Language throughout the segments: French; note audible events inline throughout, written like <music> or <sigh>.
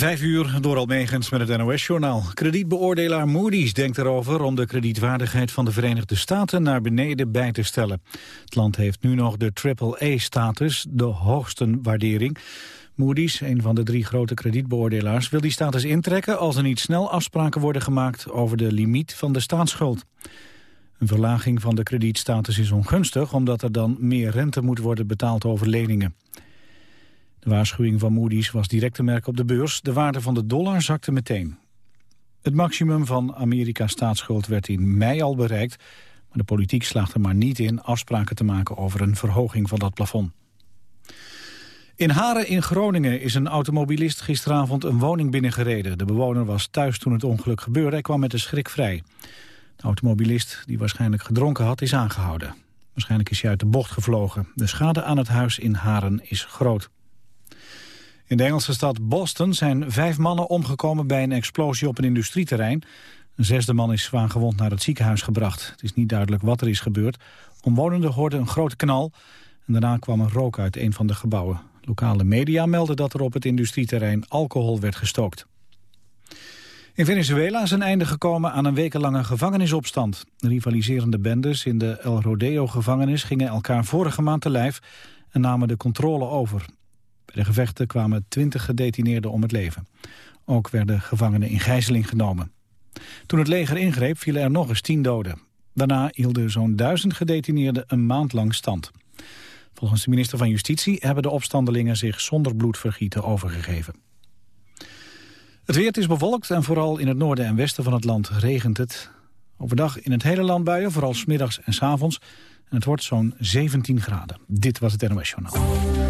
Vijf uur door Almegens met het NOS-journaal. Kredietbeoordelaar Moody's denkt erover om de kredietwaardigheid van de Verenigde Staten naar beneden bij te stellen. Het land heeft nu nog de AAA-status, de hoogste waardering. Moody's, een van de drie grote kredietbeoordelaars, wil die status intrekken als er niet snel afspraken worden gemaakt over de limiet van de staatsschuld. Een verlaging van de kredietstatus is ongunstig omdat er dan meer rente moet worden betaald over leningen. De waarschuwing van Moody's was direct te merken op de beurs. De waarde van de dollar zakte meteen. Het maximum van Amerika's staatsschuld werd in mei al bereikt... maar de politiek slaagt er maar niet in afspraken te maken over een verhoging van dat plafond. In Haren in Groningen is een automobilist gisteravond een woning binnengereden. De bewoner was thuis toen het ongeluk gebeurde. en kwam met de schrik vrij. De automobilist, die waarschijnlijk gedronken had, is aangehouden. Waarschijnlijk is hij uit de bocht gevlogen. De schade aan het huis in Haren is groot. In de Engelse stad Boston zijn vijf mannen omgekomen bij een explosie op een industrieterrein. Een zesde man is zwaar gewond naar het ziekenhuis gebracht. Het is niet duidelijk wat er is gebeurd. Omwonenden hoorden een grote knal en daarna kwam er rook uit een van de gebouwen. Lokale media melden dat er op het industrieterrein alcohol werd gestookt. In Venezuela is een einde gekomen aan een wekenlange gevangenisopstand. rivaliserende bendes in de El Rodeo-gevangenis gingen elkaar vorige maand te lijf en namen de controle over. De gevechten kwamen twintig gedetineerden om het leven. Ook werden gevangenen in gijzeling genomen. Toen het leger ingreep vielen er nog eens tien doden. Daarna hielden zo'n duizend gedetineerden een maand lang stand. Volgens de minister van Justitie hebben de opstandelingen zich zonder bloedvergieten overgegeven. Het weer is bewolkt en vooral in het noorden en westen van het land regent het. Overdag in het hele land buien, vooral smiddags en s avonds. En het wordt zo'n 17 graden. Dit was het NOS Journaal.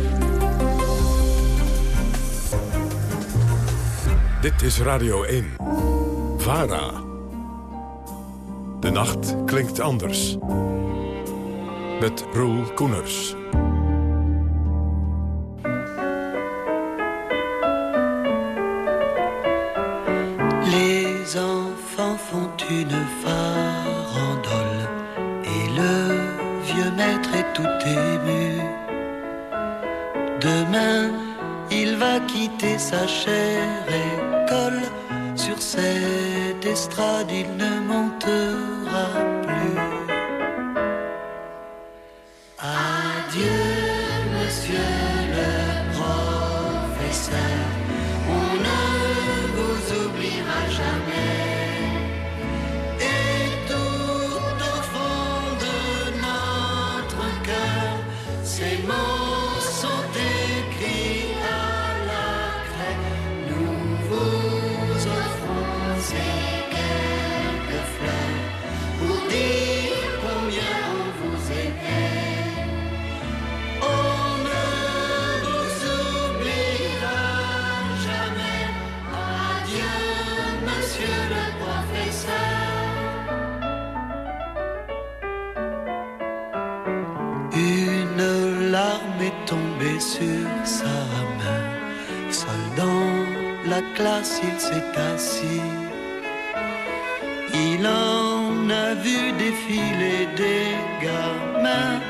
Dit is Radio 1. VARA. De nacht klinkt anders. Met Roel Koeners. Les enfants font une farandole et le vieux maître est tout ému. Demain, il va quitter sa chère école. Sur cette estrade, il ne montera classe, il s'est assis. Il en a vu défiler des gamins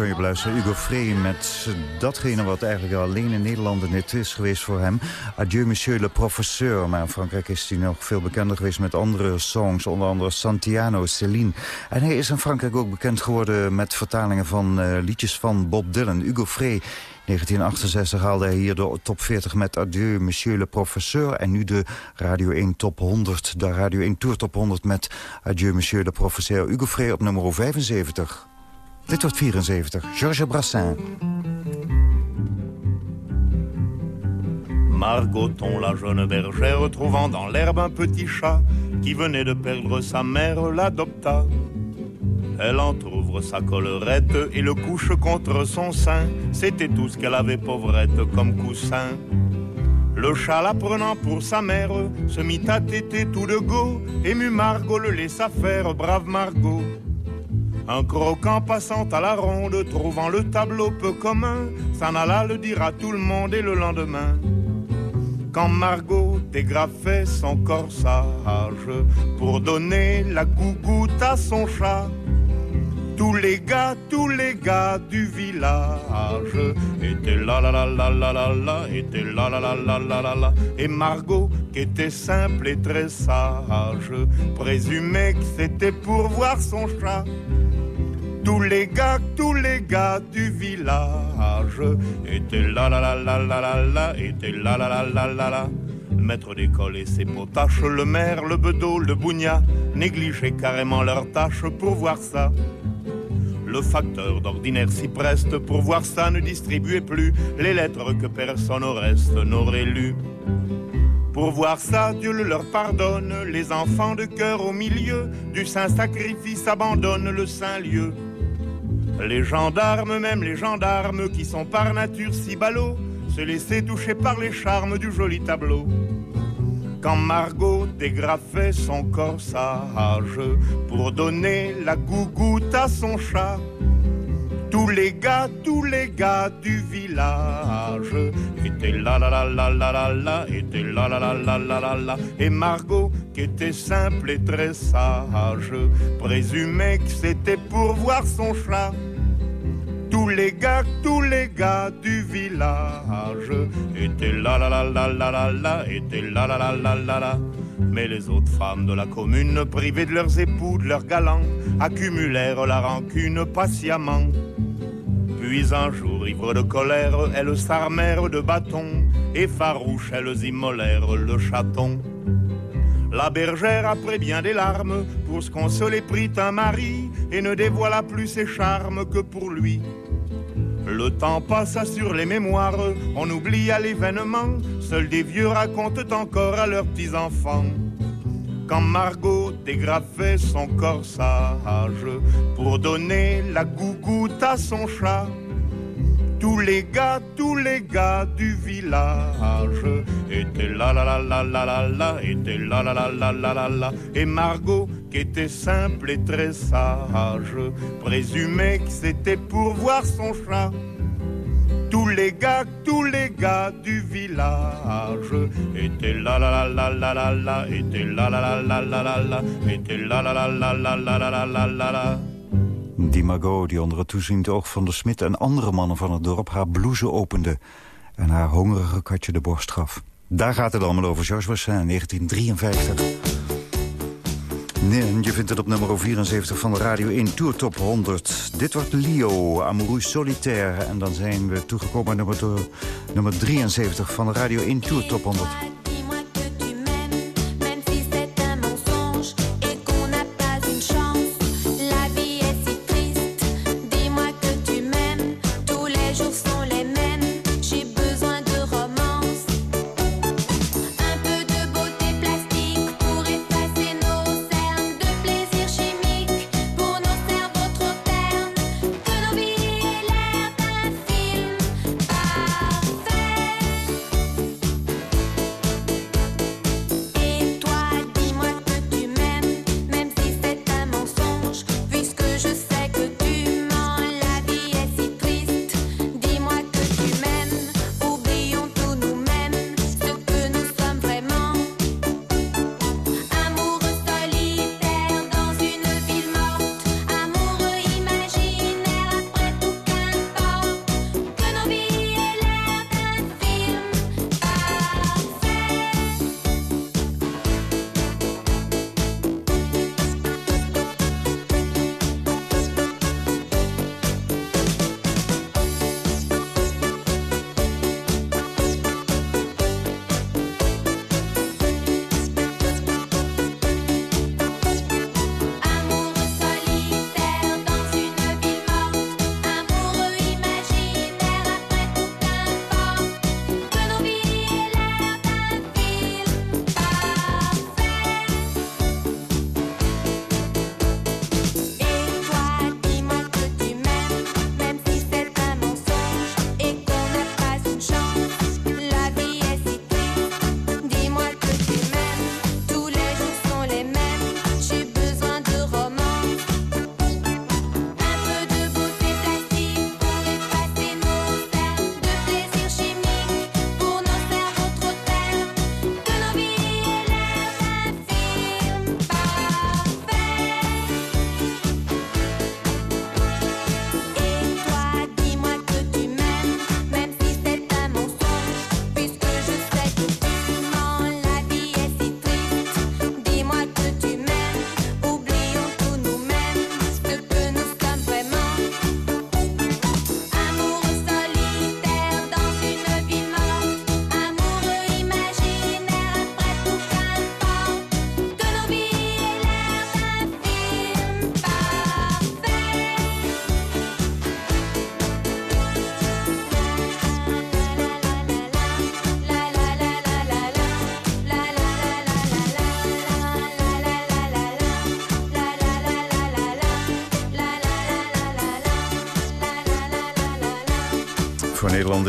kun je beluisteren. Hugo Frey met datgene wat eigenlijk alleen in Nederland net is geweest voor hem. Adieu monsieur le professeur. Maar in Frankrijk is hij nog veel bekender geweest met andere songs. Onder andere Santiano, Céline. En hij is in Frankrijk ook bekend geworden met vertalingen van uh, liedjes van Bob Dylan. Hugo Frey 1968 haalde hij hier de top 40 met Adieu, Monsieur le Professeur. En nu de Radio 1 Top 100. De Radio 1 Tour Top 100 met Adieu, Monsieur le Professeur. Hugo Frey op nummer 75. Dit wordt 74. Georges Brassin. Margoton, la jeune bergère, trouvant dans l'herbe un petit chat qui venait de perdre sa mère, l'adopta. Elle entr'ouvre sa collerette et le couche contre son sein. C'était tout ce qu'elle avait pauvrette comme coussin. Le chat la prenant pour sa mère se mit à téter tout de go. Ému Margot le laissa faire, brave Margot. Un croquant passant à la ronde, trouvant le tableau peu commun, s'en alla le dire à tout le monde et le lendemain. Quand Margot dégrafait son corsage pour donner la gougoute à son chat, tous les gars, tous les gars du village étaient là là là là là là là, étaient là là là là là là là. Et Margot, qui était simple et très sage, présumait que c'était pour voir son chat. Tous les gars, tous les gars du village étaient là là là là là là là, étaient là là là là là là. Le maître d'école et ses potaches, le maire, le bedeau, le bougna, négligeaient carrément leurs tâches pour voir ça. Le facteur d'ordinaire s'y preste pour voir ça ne distribuait plus les lettres que personne au reste n'aurait lues. Pour voir ça, Dieu le leur pardonne, les enfants de cœur au milieu du saint sacrifice abandonnent le saint lieu. Les gendarmes, même les gendarmes qui sont par nature si ballots, se laissaient toucher par les charmes du joli tableau quand Margot dégrafait son corsage pour donner la gougoute à son chat. Tous les gars, tous les gars du village étaient là là là là là là là, étaient là là là là là là là. Et Margot, qui était simple et très sage, présumait que c'était pour voir son chat. Tous les gars, tous les gars du village étaient là là là là là là là, étaient là là là là là là. Mais les autres femmes de la commune, privées de leurs époux, de leurs galants, accumulèrent la rancune patiemment. Puis un jour, ivre de colère, elles s'armèrent de bâtons, et farouches, elles immolèrent le chaton. La bergère, après bien des larmes, pour se consoler, prit un mari et ne dévoila plus ses charmes que pour lui. Le temps passa sur les mémoires, on oublia l'événement, seuls des vieux racontent encore à leurs petits-enfants. Quand Margot dégrafait son corsage pour donner la gougoute à son chat, tous les gars, tous les gars du village étaient là là là là là là étaient là là là là là là là. Et Margot, qui était simple et très sage, présumait que c'était pour voir son chat. Tous les gars, tous les gars du village étaient là là là là là là étaient là là là là là là étaient là là là là là là là là là là. Die Margot, die onder het toeziend oog van de smid en andere mannen van het dorp haar blouse opende en haar hongerige katje de borst gaf. Daar gaat het allemaal over, Georges Bassin, 1953. Nee, je vindt het op nummer 74 van Radio 1 Tour Top 100. Dit wordt Lio, Amoureux Solitaire. En dan zijn we toegekomen nummer, nummer 73 van Radio 1 Tour Top 100.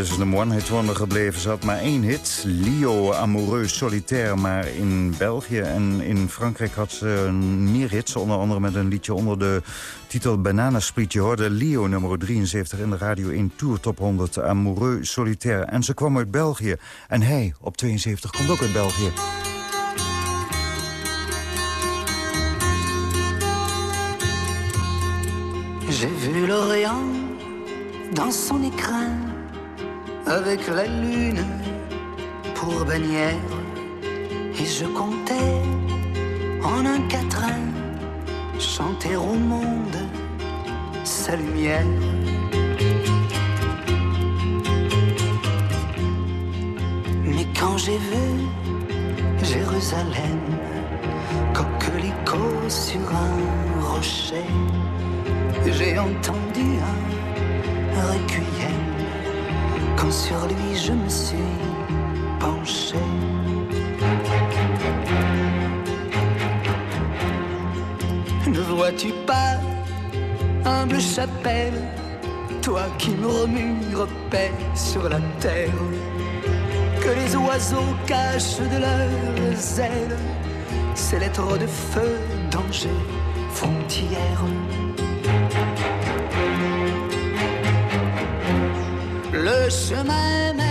Is het een one-hit wonder gebleven. Ze had maar één hit, Lio Amoureux Solitaire. Maar in België en in Frankrijk had ze meer hits. Onder andere met een liedje onder de titel Bananaspriet. Je hoorde Lio nummer 73 in de Radio 1 Tour Top 100. Amoureux Solitaire. En ze kwam uit België. En hij op 72 komt ook uit België. J'ai vu l'Orient dans son écrin avec la lune pour bannière et je comptais en un quatrain chanter au monde sa lumière. Mais quand j'ai vu Jérusalem, coquelicot sur un rocher, j'ai entendu un quand sur lui je me suis penché. Ne vois-tu pas, humble chapelle, toi qui murmures paix sur la terre, que les oiseaux cachent de leurs ailes ces lettres de feu, danger, frontières. Le chemin mène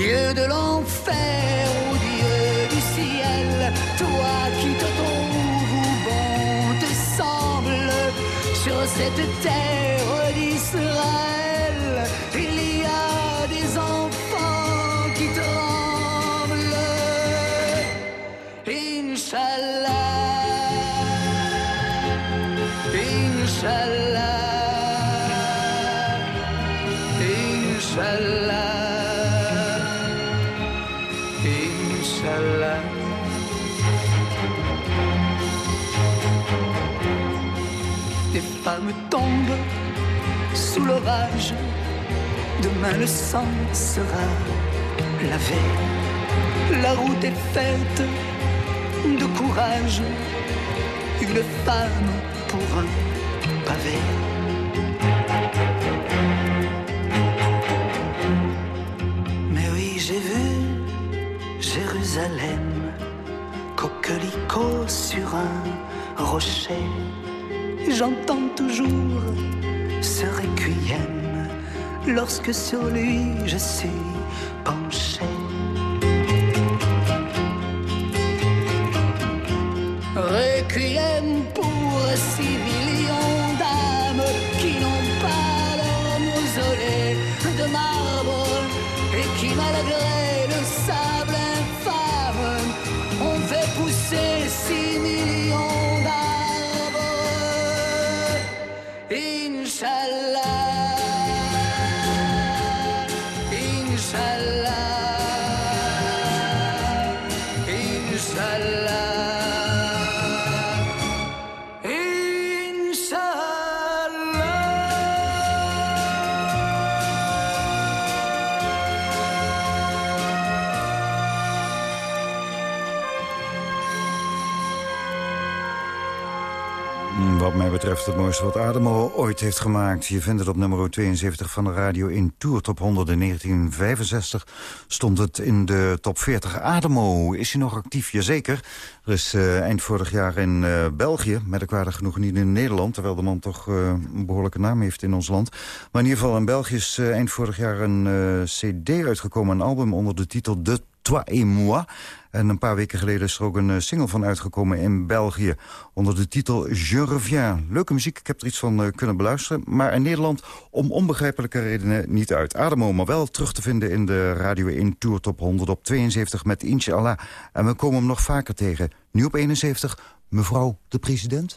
Dieu de l'enfer ou Dieu du ciel, toi qui te trouves bon te semble sur cette terre d'Israël, il y a des enfants qui tremblent. Inch'Allah, Inch'Allah. Tombent sous l'orage. Demain le sang sera lavé. La route est faite de courage. Une femme pour un pavé. Mais oui, j'ai vu Jérusalem, coquelicot sur un rocher. J'entends toujours ce requiem lorsque sur lui je suis betreft het mooiste wat Ademo ooit heeft gemaakt. Je vindt het op nummer 72 van de radio in Tour Top 100 in 1965. Stond het in de top 40. Ademo, is hij nog actief? Jazeker. Er is uh, eind vorig jaar in uh, België, merkwaardig genoeg niet in Nederland... terwijl de man toch uh, een behoorlijke naam heeft in ons land. Maar in ieder geval in België is eind vorig jaar een cd uitgekomen... een album onder de titel De Toi et Moi... En een paar weken geleden is er ook een eh, single van uitgekomen in België... onder de titel Je Reviens. Leuke muziek, ik heb er iets van uh, kunnen beluisteren. Maar in Nederland om onbegrijpelijke redenen niet uit. Ademo, maar wel terug te vinden in de Radio 1 Tour Top 100 op 72 met Inshallah. En we komen hem nog vaker tegen. Nu op 71, mevrouw de president.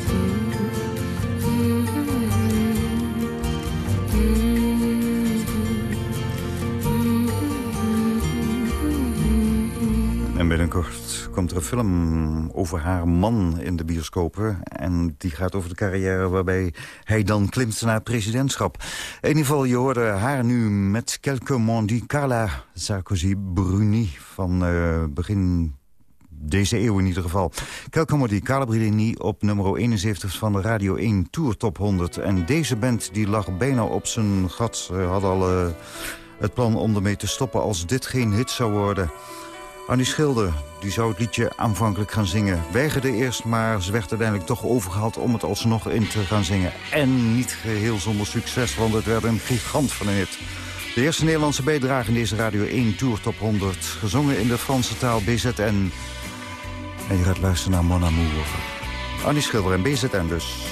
Binnenkort komt er een film over haar man in de bioscopen. En die gaat over de carrière waarbij hij dan klimt naar presidentschap. In ieder geval, je hoorde haar nu met Quelques Mondi Carla Sarkozy Bruni van uh, begin deze eeuw in ieder geval. Quelques Carla Bruni op nummer 71 van de Radio 1 Tour Top 100. En deze band die lag bijna op zijn gat. Had al uh, het plan om ermee te stoppen als dit geen hit zou worden... Annie Schilder die zou het liedje aanvankelijk gaan zingen. Weigerde eerst, maar ze werd uiteindelijk toch overgehaald om het alsnog in te gaan zingen. En niet geheel zonder succes, want het werd een gigant van een hit. De eerste Nederlandse bijdrage in deze Radio 1 Tour Top 100. Gezongen in de Franse taal BZN. En je gaat luisteren naar Mon Amour. Annie Schilder en BZN dus.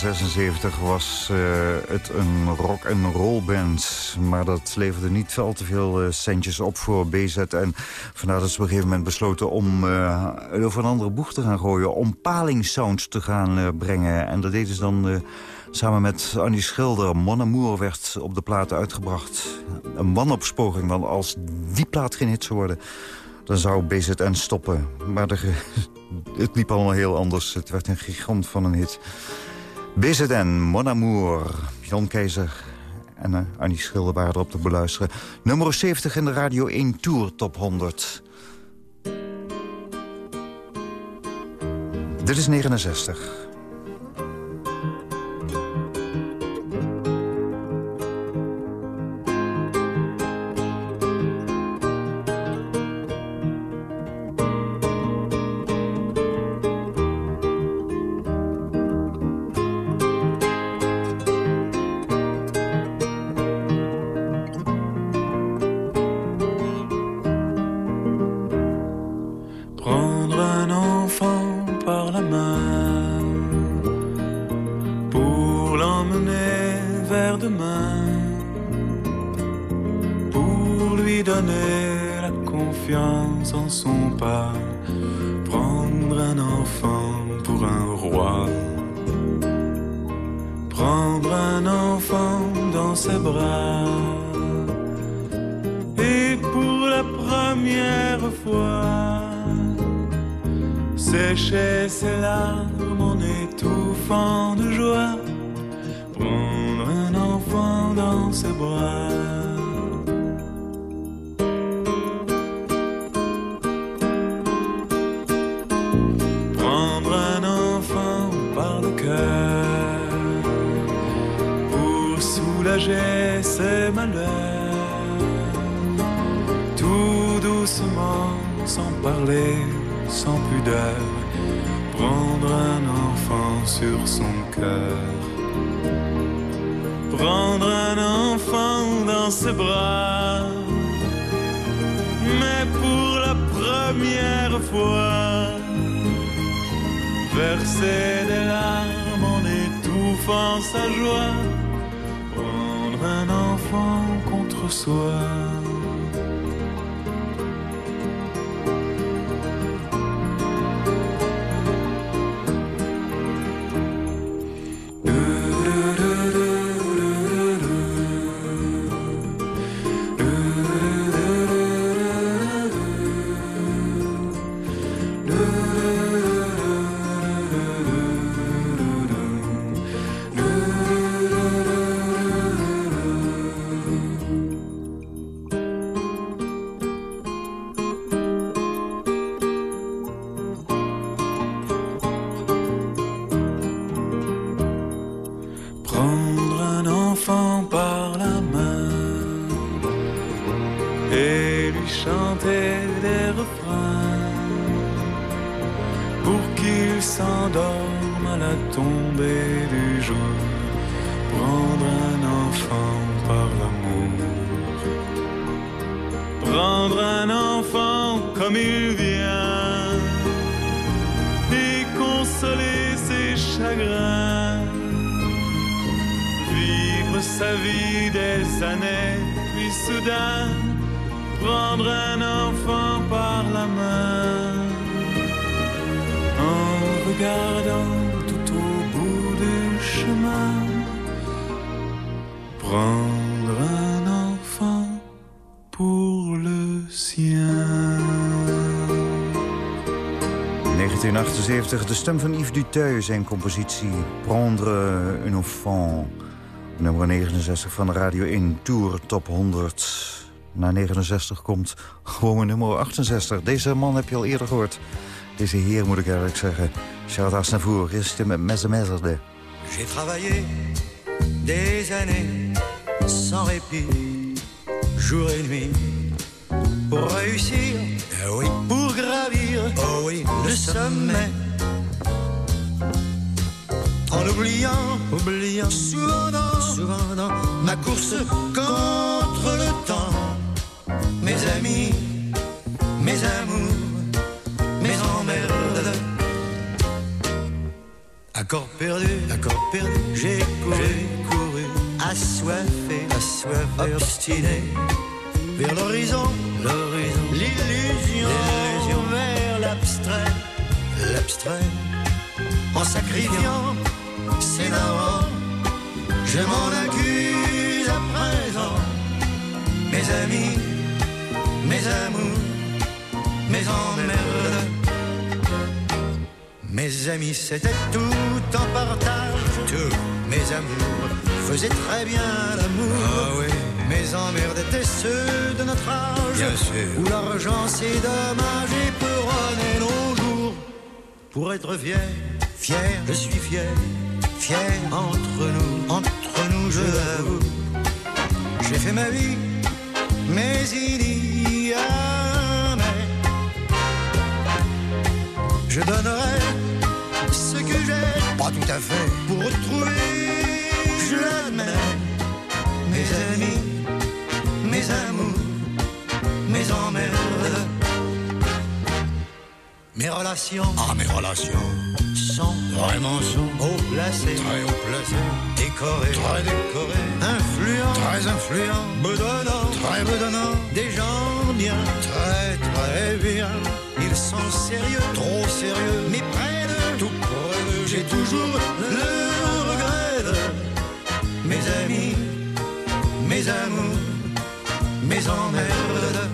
1976 was uh, het een rock and roll band. Maar dat leverde niet al te veel uh, centjes op voor BZ. En vandaar dat ze op een gegeven moment besloten om uh, over een andere boeg te gaan gooien. Om palingsounds te gaan brengen. En dat deden ze dan samen met Annie Schilder. Mon Amour werd op de plaat uitgebracht. Een wanopsporing, want als die plaat geen hit zou worden dan zou BZN stoppen. Maar <laughs> het liep allemaal heel anders. Het werd een gigant van een hit. BZN, Mon Amour, Jan Keizer en uh, Annie Schilder waren erop te beluisteren. Nummer 70 in de Radio 1 Tour Top 100. Dit is 69. son pas verser des larmes en étouffant sa joie, prendre un enfant contre soi. 1978, de stem van Yves Duteuil, zijn compositie Prendre un enfant. Nummer 69 van de Radio 1 Tour Top 100. Na 69 komt gewoon nummer 68. Deze man heb je al eerder gehoord. Deze heer moet ik eigenlijk zeggen. Charles Aznavour, is met Mezze Mezzerde. J'ai travaillé des années sans répit, jour et nuit, pour réussir, eh oui, sommet. En oubliant, oubliant, souvent dans, souvent ma course contre le temps, mes amis, mes amours, mes emmerdes. Accord perdu, accord perdu, j'ai couru, couru, assoiffé, assoiffé, obstiné, vers l'horizon, l'horizon, l'illusion, l'abstrait, l'abstrait, en sacrifiant, s'énervant, je m'en accuse à présent, mes amis, mes amours, mes emmerdes. Mes amis, c'était tout en partage. Tout. Mes amours faisaient très bien l'amour. Mes emmerdes étaient ceux de notre âge. Bien sûr. Où l'argent, c'est dommage et jours. Pour être fier, fier, je suis fier. Fier entre nous, entre nous, je l'avoue. J'ai fait ma vie, mais il y a mais. Je donnerai ce que j'ai, pas tout à fait, pour retrouver, je l'admets, mes amis, mes amours, mes emmerdes, mes relations. Ah, mes relations. Sont Vraiment sont haut placées, très haut placées. décorées, Très décorées. influents, Très influents. bedonnants, Très bedonnants. des gens bien, très très bien. Ils sont sérieux, trop sérieux, mais près de tout près d'eux, j'ai toujours le regret de mes amis, mes amours, mes emmerdes.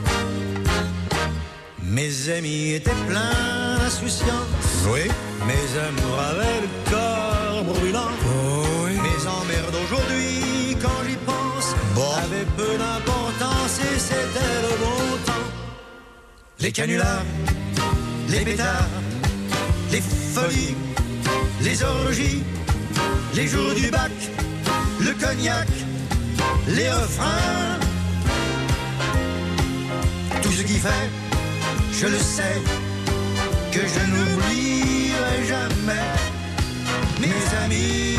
Mes amis étaient pleins d'insouciance, Oui. mes amours avaient le corps brûlant. Oh, oui. Mes emmerdes aujourd'hui, quand j'y pense, Bon. avaient peu d'importance et c'était le bon temps. Les canulars, les pétards, les folies, les orgies, les jours du bac, le cognac, les refrains. Tout ce qui fait, je le sais, que je n'oublierai jamais. Mes amis,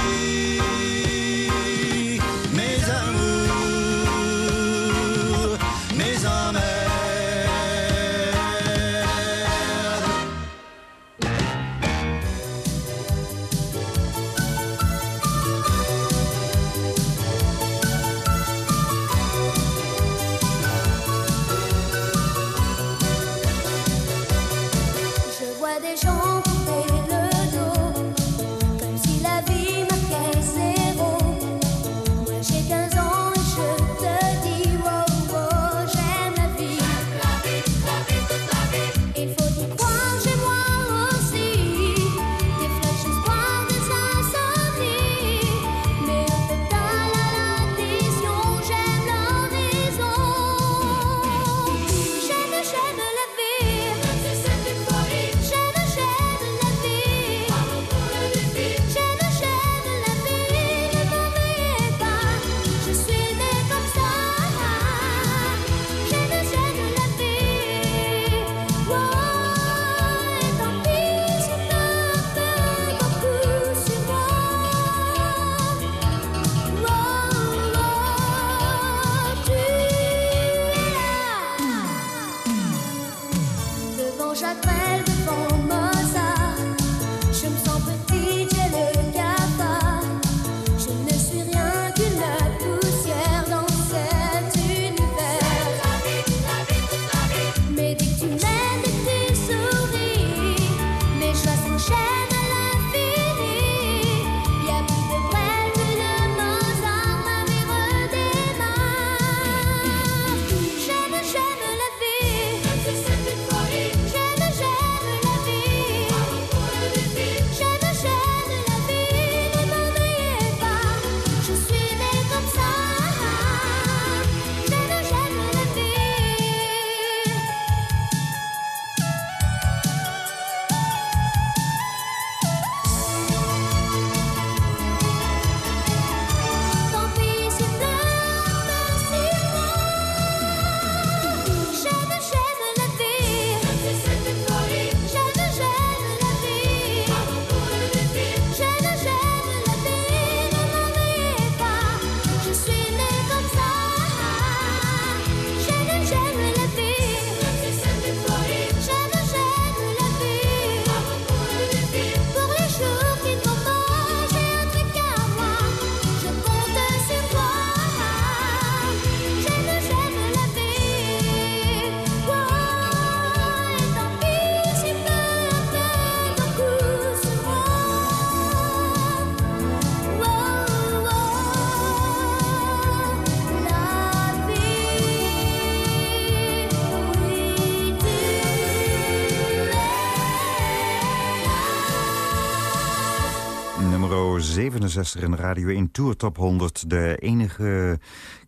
1967 in de Radio 1 Tour Top 100. De enige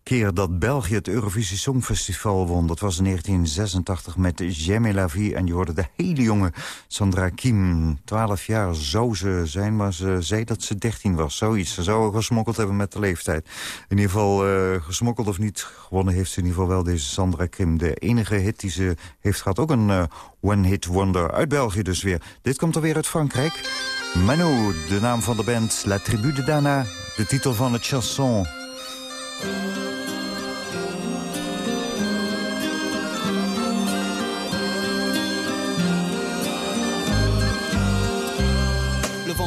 keer dat België het Eurovisie Songfestival won. Dat was in 1986 met Jamais la vie. En je hoorde de hele jonge Sandra Kim. 12 jaar zou ze zijn, maar ze zei dat ze 13 was. Zoiets. Ze zou gesmokkeld hebben met de leeftijd. In ieder geval uh, gesmokkeld of niet, gewonnen heeft ze in ieder geval wel deze Sandra Kim. De enige hit die ze heeft gehad. Ook een uh, one-hit wonder uit België dus weer. Dit komt alweer uit Frankrijk. Manu, de naam van de band La Tribu de Dana. De titel van het chanson.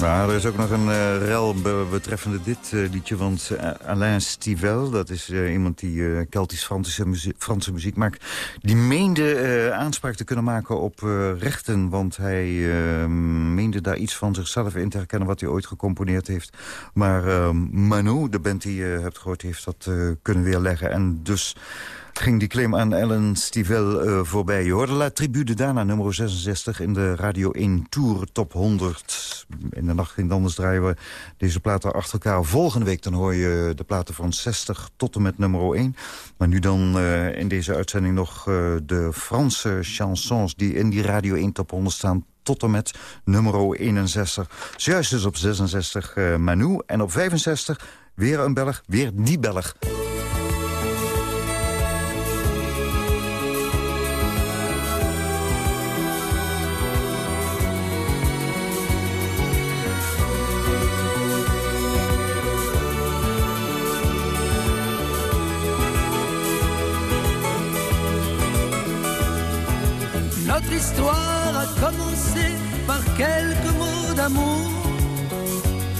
Maar er is ook nog een uh, rel betreffende dit uh, liedje. Want uh, Alain Stivel, dat is iemand die Keltisch-Franse muziek, Franse muziek maakt... die meende aanspraak te kunnen maken op rechten. Want hij meende daar iets van zichzelf in te herkennen... wat hij ooit gecomponeerd heeft. Maar Manu, de band die je hebt gehoord, heeft dat kunnen weerleggen. En dus ging die claim aan Ellen Stivel uh, voorbij. Je hoorde La Tribu de Dana, nummer 66 in de Radio 1 Tour Top 100. In de nacht ging anders draaien we deze platen achter elkaar. Volgende week dan hoor je de platen van 60 tot en met nummer 1. Maar nu dan uh, in deze uitzending nog uh, de Franse chansons... die in die Radio 1 Top 100 staan tot en met nummer 61. Zojuist dus op 66 Manu en op 65 weer een Belg, weer die Belg.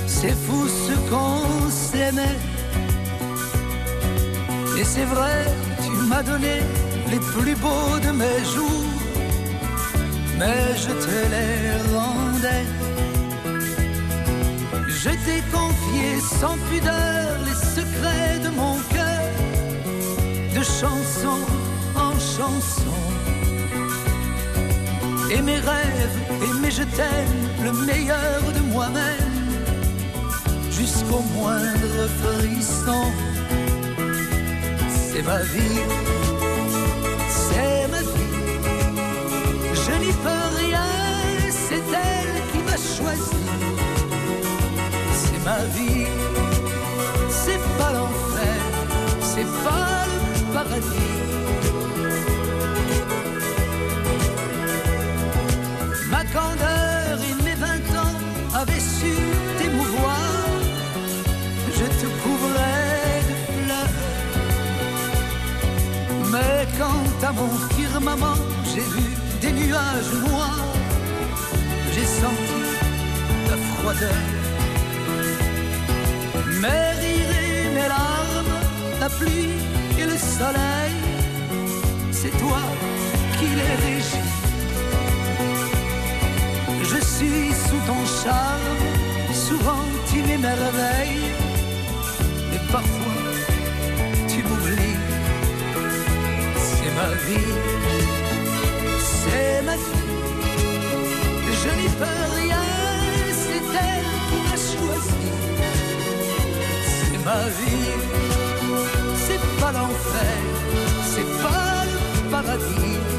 C'est fou ce qu'on s'aimait. Et c'est vrai, tu m'as donné les plus beaux de mes jours, mais je te les rendais. Je t'ai confié sans pudeur les secrets de mon cœur, de chanson en chanson. Et mes rêves, et mes je t'aime, le meilleur de moi-même, jusqu'au moindre frisson. C'est ma vie, c'est ma vie. Je n'y peux rien, c'est elle qui m'a choisi. C'est ma vie, c'est pas l'enfer, c'est pas le paradis. Candeur et mes vingt ans avaient su t'émouvoir. Je te couvrais de fleurs. Mais quand à mon firmament j'ai vu des nuages noirs, j'ai senti ta froideur. Mes rires et mes larmes, la pluie et le soleil, c'est toi qui les régis. Sous ton charme, souvent tu m'émerveilles, mais parfois tu m'oublies. C'est ma vie, c'est ma vie. Je n'y peux rien, c'est elle qui m'a choisi. C'est ma vie, c'est pas l'enfer, c'est pas le paradis.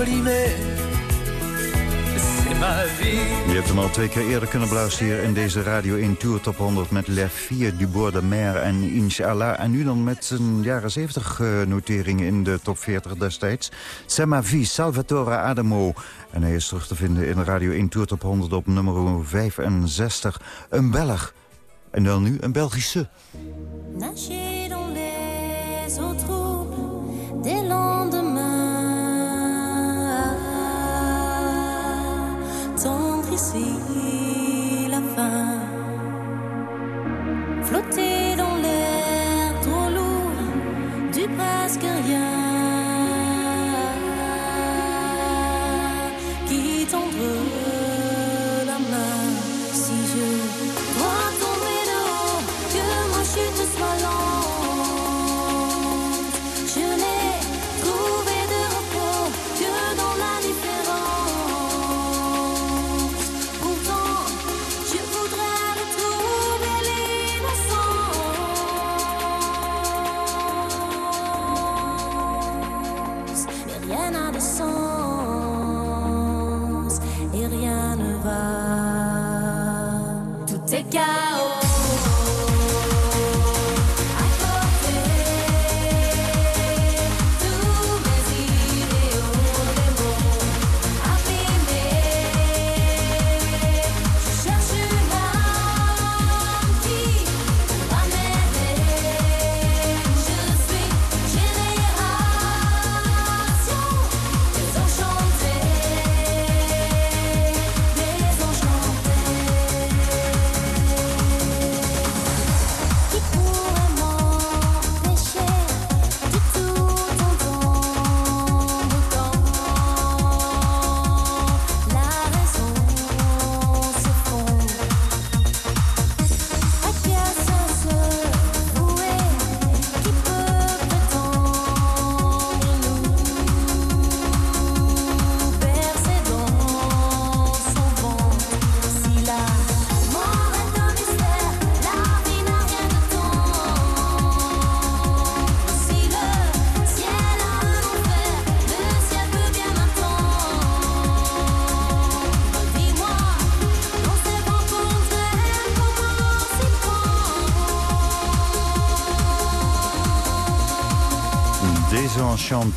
Sublimé. C'est ma vie. Je hebt hem al twee keer eerder kunnen beluisteren hier in deze Radio 1 Tour Top 100... met Les Vier du Bord de Mer en Inshallah. En nu dan met zijn jaren 70 eh, noteringen in de top 40 destijds. C'est ma vie, Salvatore Adamo. En hij is terug te vinden in de Radio 1 Tour Top 100 op nummer 65. Een Belg. En dan nu een Belgische. Nager dans les eaux troubles des lendemains. Ici la fin. Flotter dans l'air trop lourd du presque rien. Qui tendre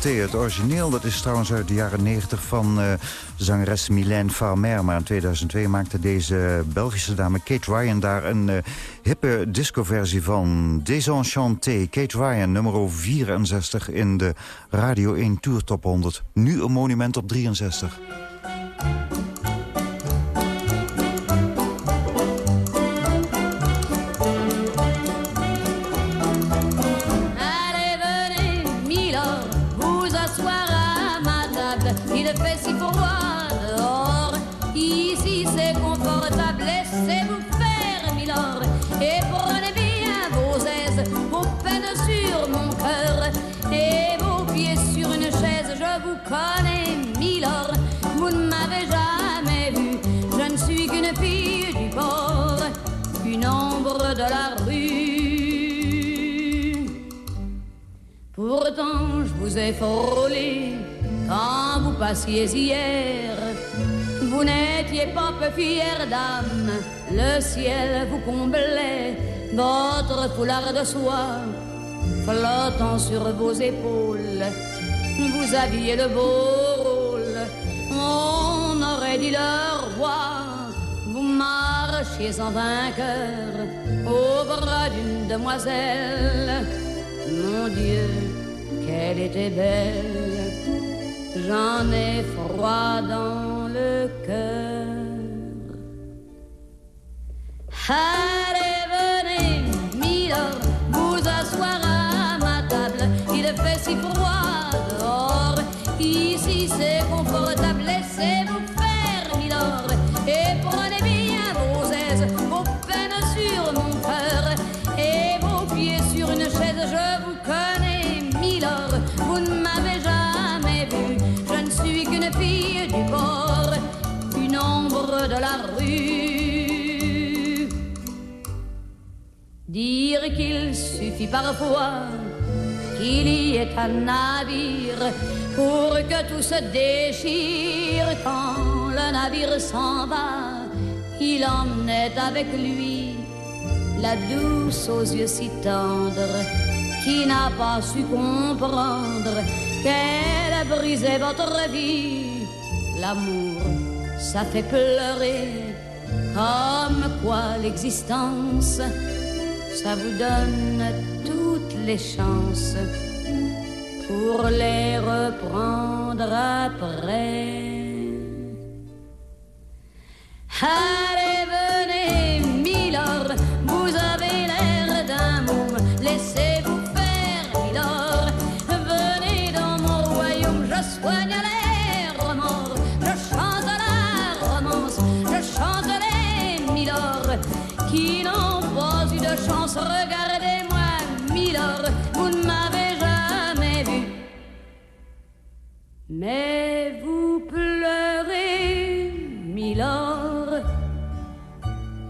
Het origineel dat is trouwens uit de jaren 90 van uh, zangeres Mylène Farmer. Maar in 2002 maakte deze Belgische dame Kate Ryan daar een uh, hippe discoversie van. Desenchanté, Kate Ryan, nummer 64 in de Radio 1 Tour Top 100. Nu een monument op 63. Vous ai frôlé quand vous passiez hier. Vous n'étiez pas peu fière d'âme, le ciel vous comblait, votre foulard de soie flottant sur vos épaules. Vous aviez le beau rôle, on aurait dit le roi marchiez en vainqueur au bras d'une demoiselle. Mon Dieu, qu'elle était belle, j'en ai froid dans le cœur. Allez, venez, Milord, vous asseoir à ma table. Il fait si froid dehors, ici c'est confortable. Laissez-vous la rue. Dire qu'il suffit parfois qu'il y ait un navire pour que tout se déchire quand le navire s'en va. Il emmenait avec lui la douce aux yeux si tendres qui n'a pas su comprendre qu'elle brisait votre vie. L'amour, ça fait pleurer comme quoi l'existence, ça vous donne toutes les chances pour les reprendre après. Mais vous pleurez, Milord.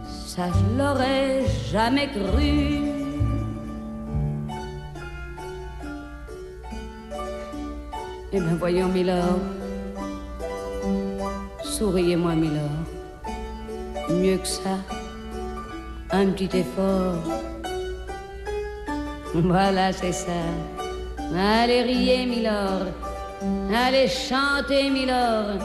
Ça, je l'aurais jamais cru. Eh bien, voyons, Milord. Souriez-moi, Milord. Mieux que ça, un petit effort. Voilà, c'est ça. Allez, riez, Milord. Allez, chantez, Milord.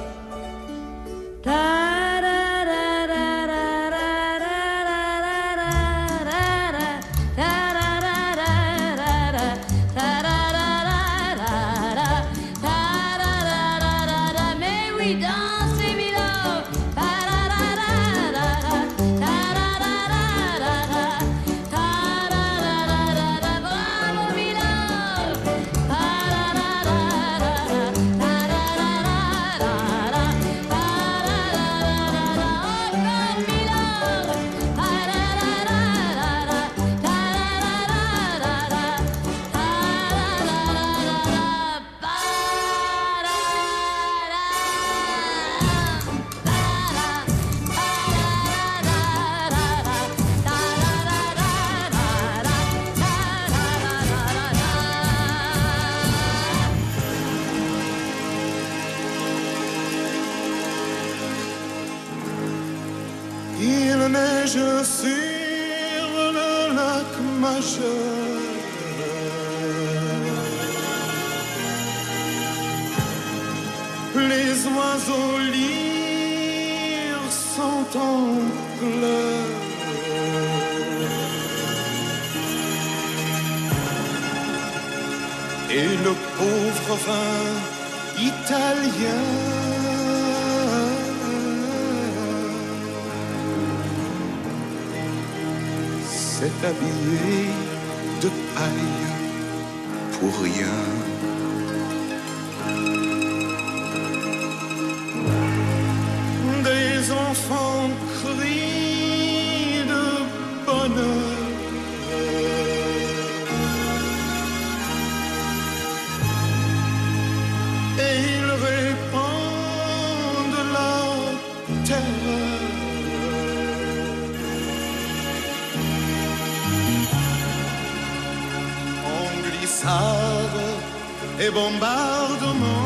Et bombardement.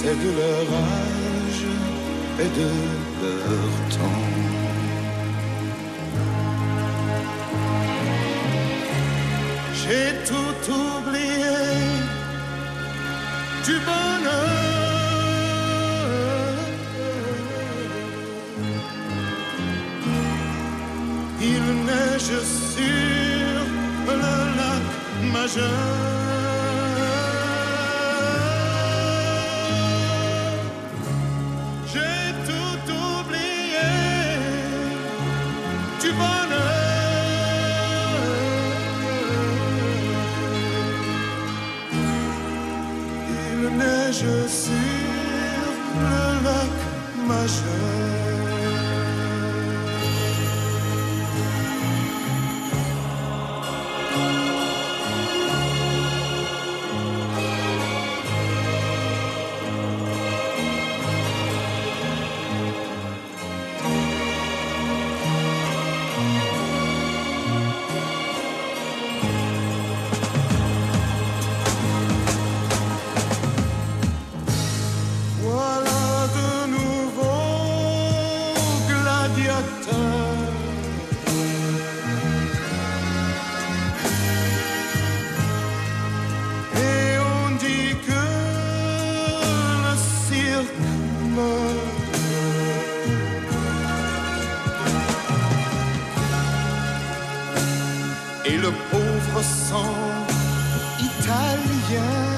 C'est de leur âge et de leur temps. J'ai tout oublié du bonheur. 这 Et le pauvre sang italien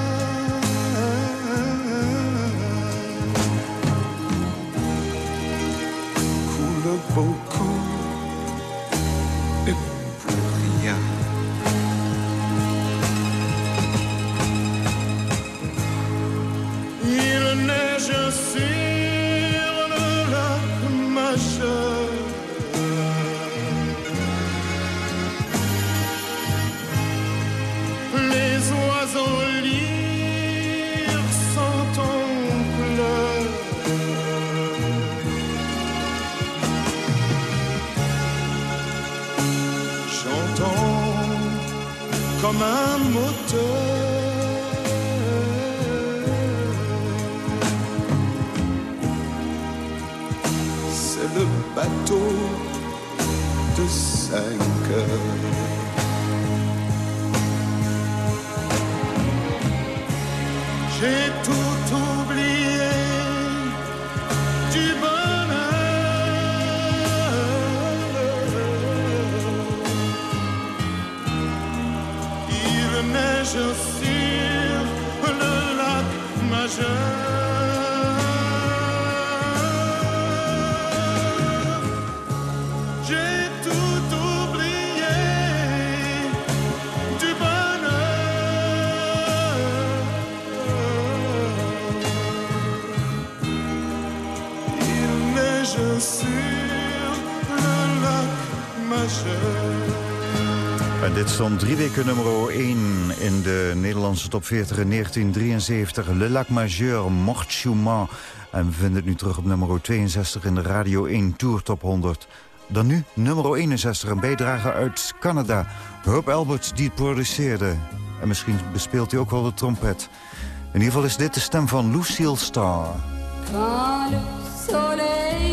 En dit stond drie weken nummer 1 in de Nederlandse top 40 in 1973. Le Lac Majeur, Mort Schumann. En we vinden het nu terug op nummer 62 in de Radio 1 Tour Top 100. Dan nu nummer 61, een bijdrage uit Canada. Herb Alberts die het produceerde. En misschien bespeelt hij ook wel de trompet. In ieder geval is dit de stem van Lucille Starr. Quand le soleil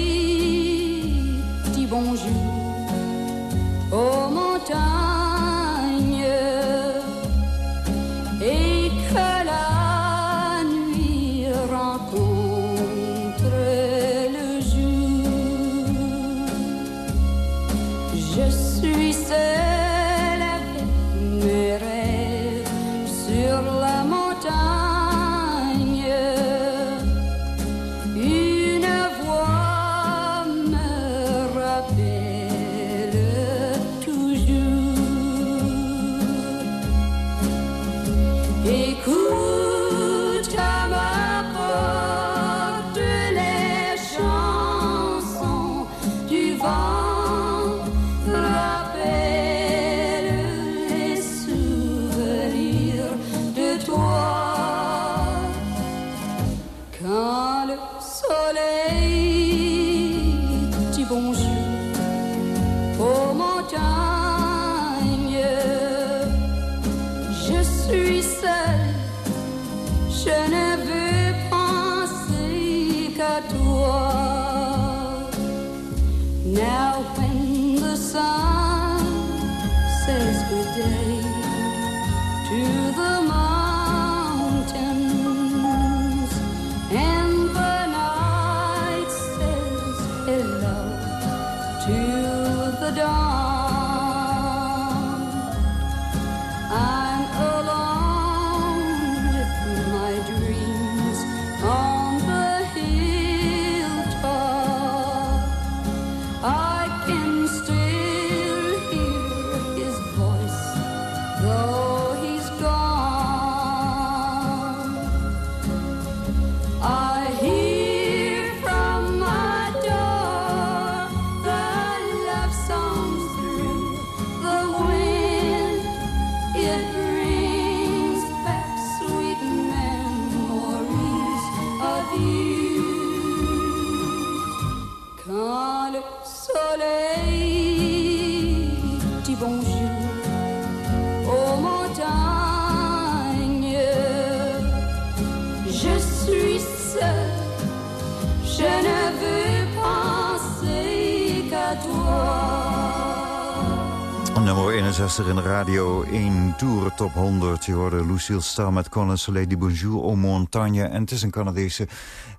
Nummer 61 in de Radio 1 Tour Top 100. Je hoorde Lucille Starr met Con Soleil Bonjour au Montagne. En het is een Canadese.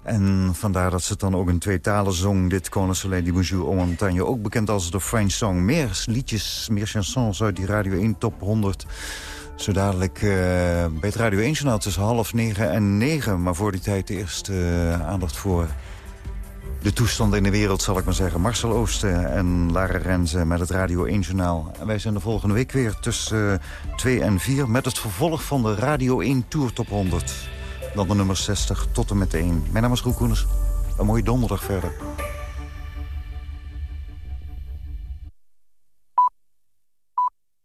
En vandaar dat ze het dan ook in twee talen zong. Dit Con Soleil du Bonjour au Montagne. Ook bekend als de French Song. Meer liedjes, meer chansons uit die Radio 1 Top 100. Zo dadelijk uh, bij het Radio 1 journaal tussen half negen en negen. Maar voor die tijd eerst uh, aandacht voor de toestand in de wereld, zal ik maar zeggen. Marcel Oosten en Lara Renze met het Radio 1-journaal. En wij zijn de volgende week weer tussen 2 en 4... met het vervolg van de Radio 1 Tour Top 100. Dan de nummer 60 tot en met 1. Mijn naam is Roel Koeners. Een mooie donderdag verder.